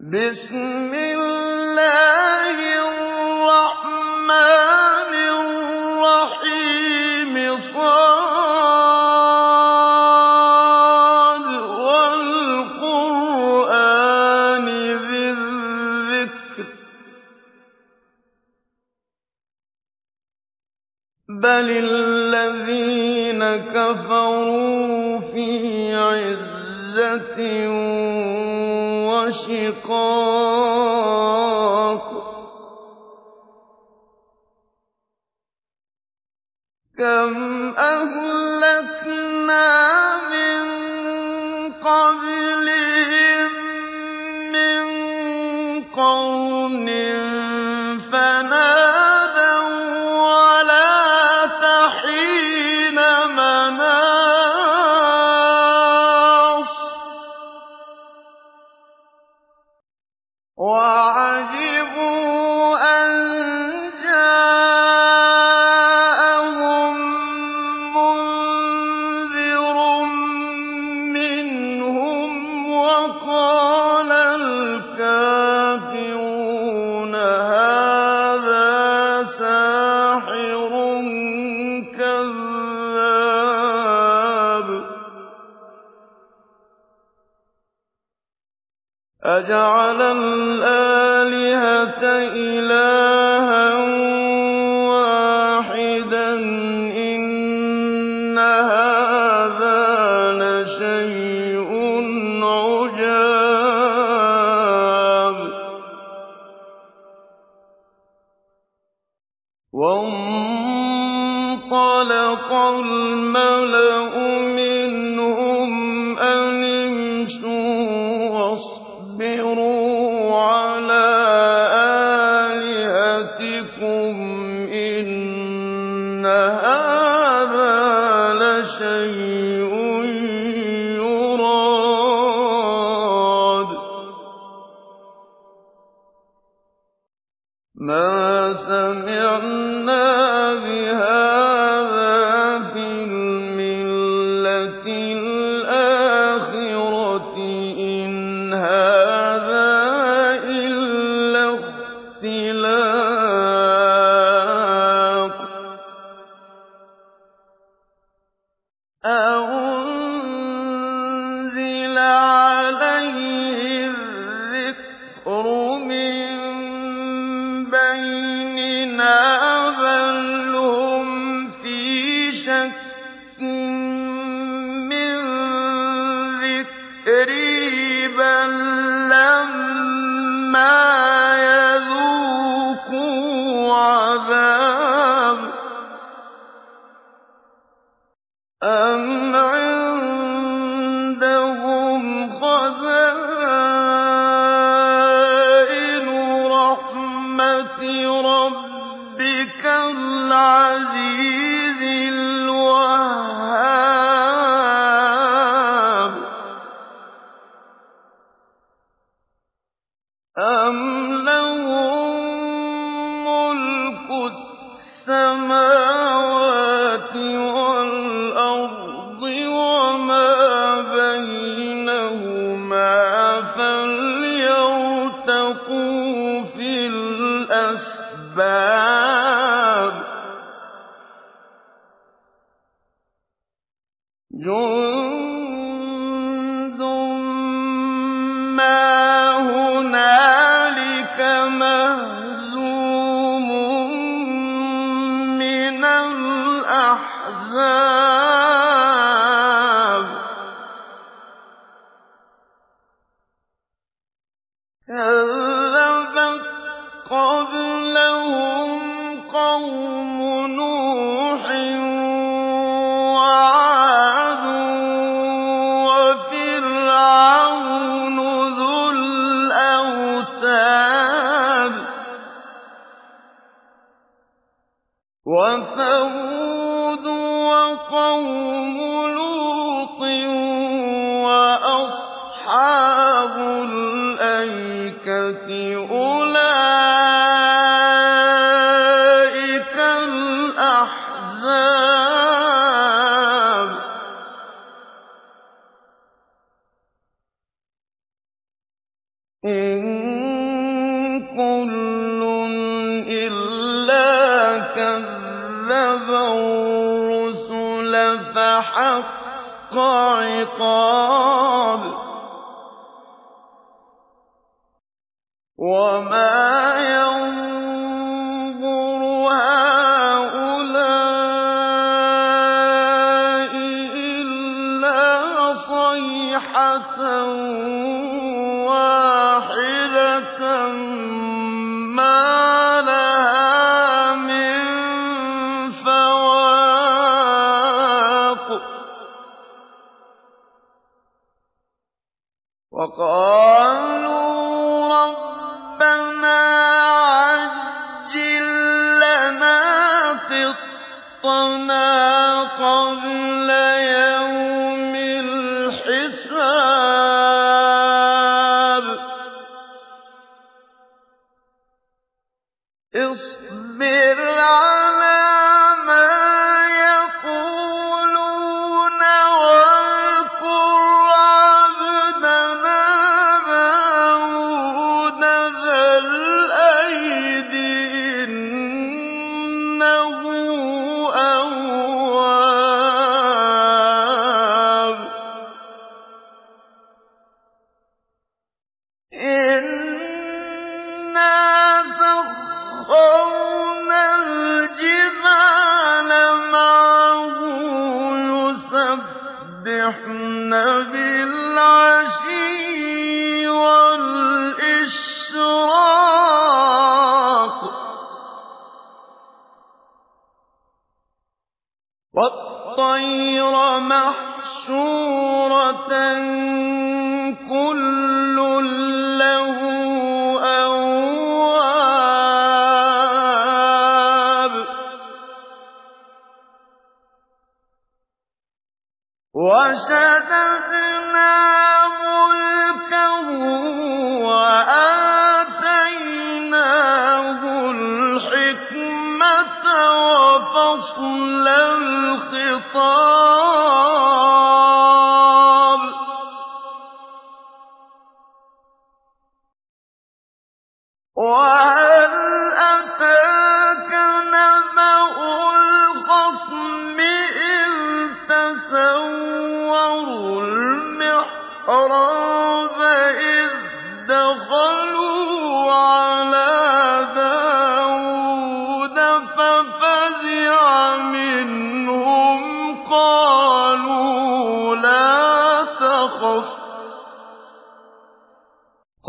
بِسْمِ اللَّهِ وَشِقَاقٍ وَعَجِبُوا لَشَيْءٌ الْأَحْزَابِ كذب الرسل فحق عقاب وما Yeah. وشددنا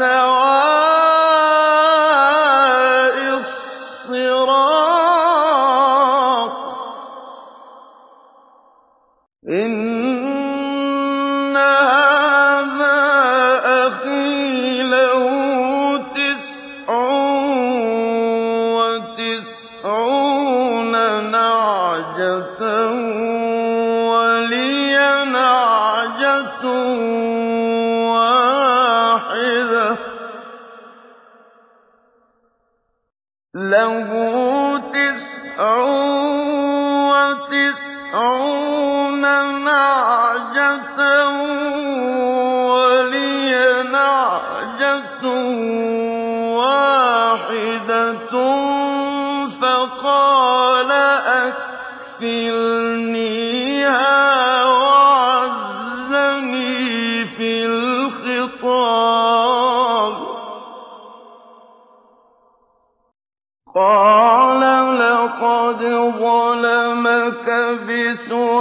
سواء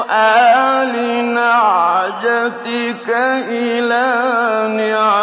آل نعجتك إلى نعجتك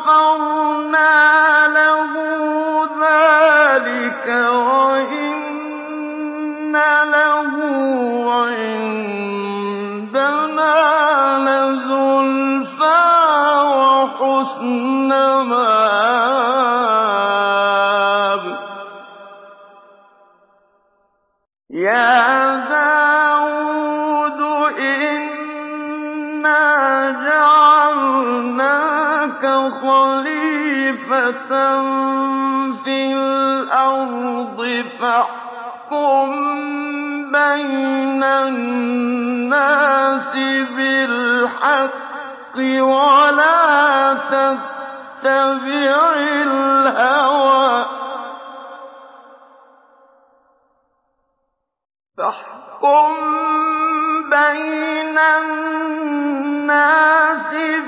غَفَرْنَا لَهُ ذَٰلِكَ وَإِنَّ لَهُ عِندَنَا لَزُلْفَىٰ وَحُسْنَ مَرْجِعٍ فِي الْأَرْضِ فَاحْكُم بَيْنَ النَّاسِ بِالْحَقِّ وَلَا تَتَّبِعِ الْهَوَىٰ فاحكم بين الناس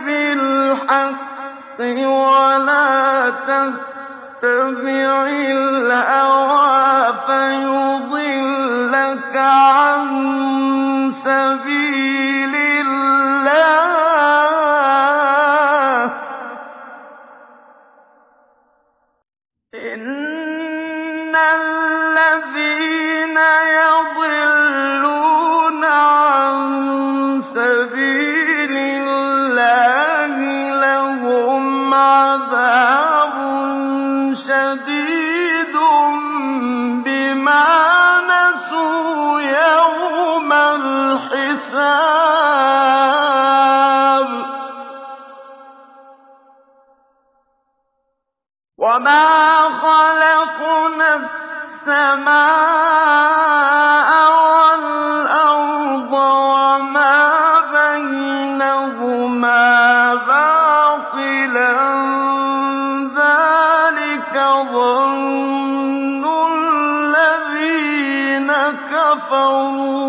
بالحق ولا تتبع تَتَّبِعِ الْهَوَىٰ فَيُضِلَّكَ عَن سَبِيلِ يظن الذين كفروا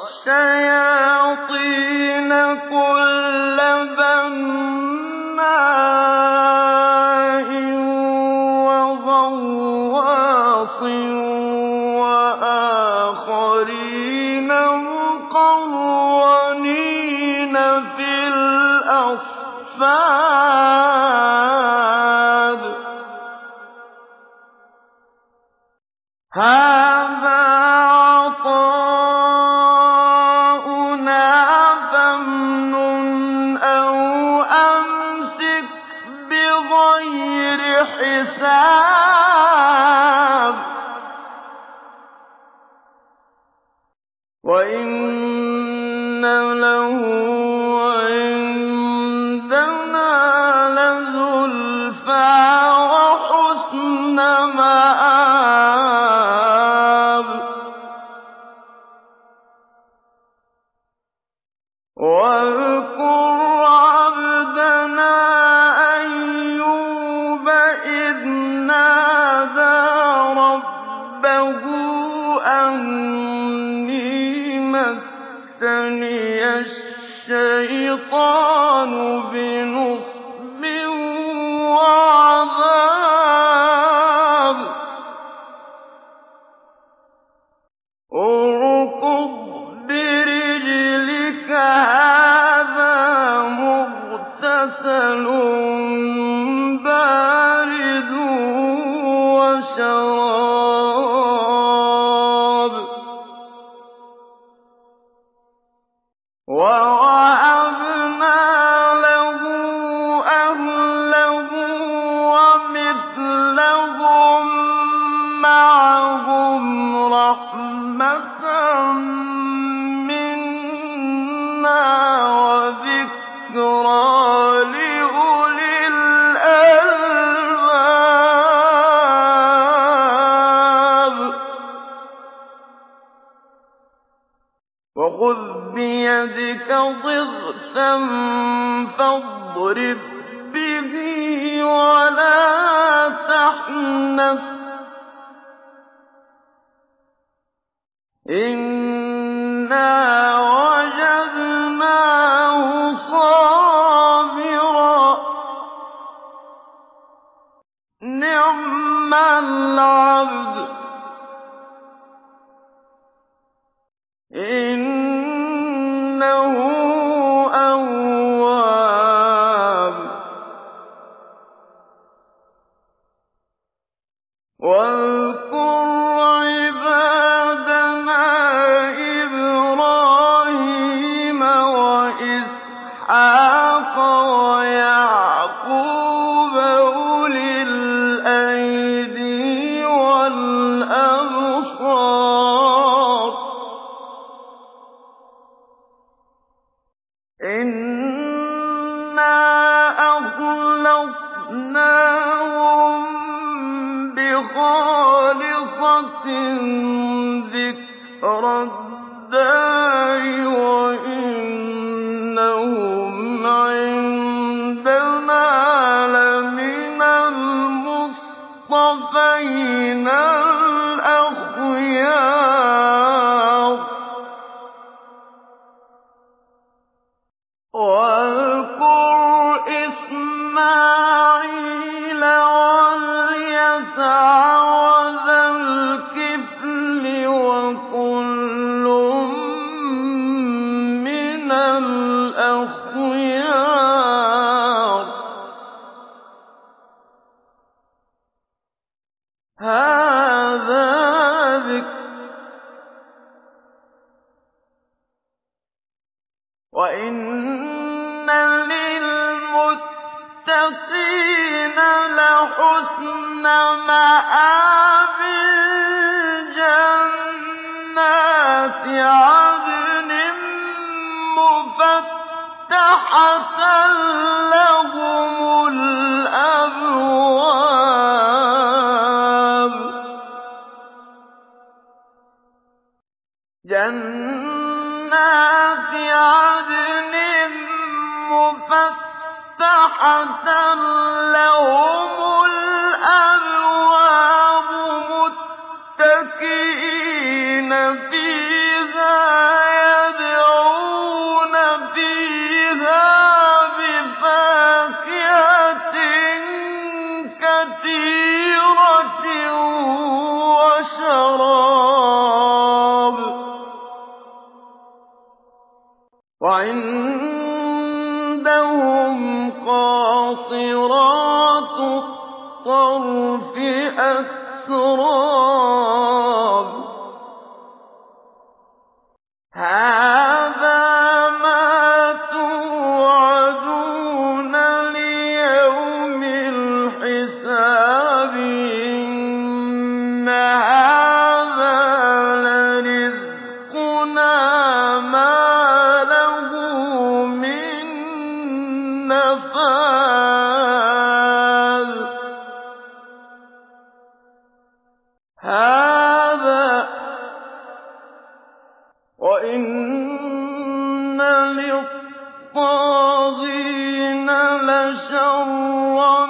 وَالشَّيَاطِينَ كُلَّ بَنَّاءٍ وَحُسْنَ مَا وَإِنَّ لِلطَّاغِينَ لَشَرَّ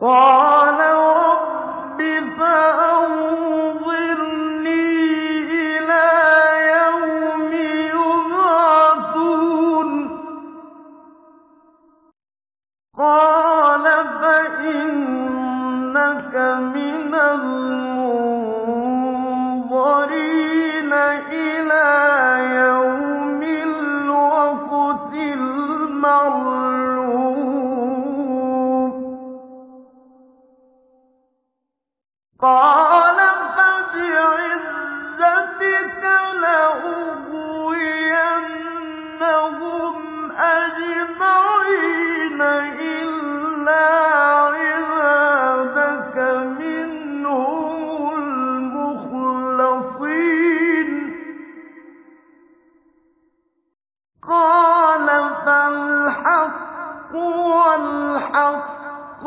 قَالَ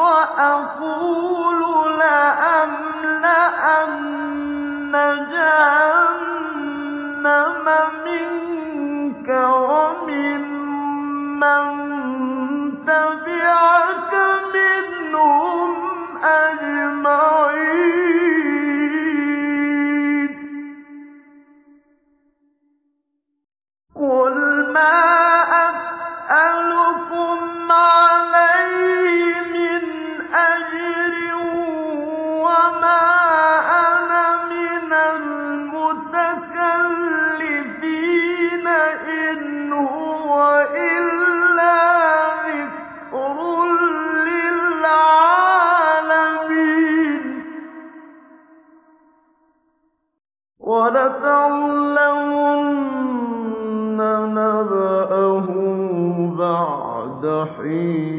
وَالْحَقَّ أَقُولُ لَأَمْلَأَنَّ جَهَنَّمَ مِنكَ في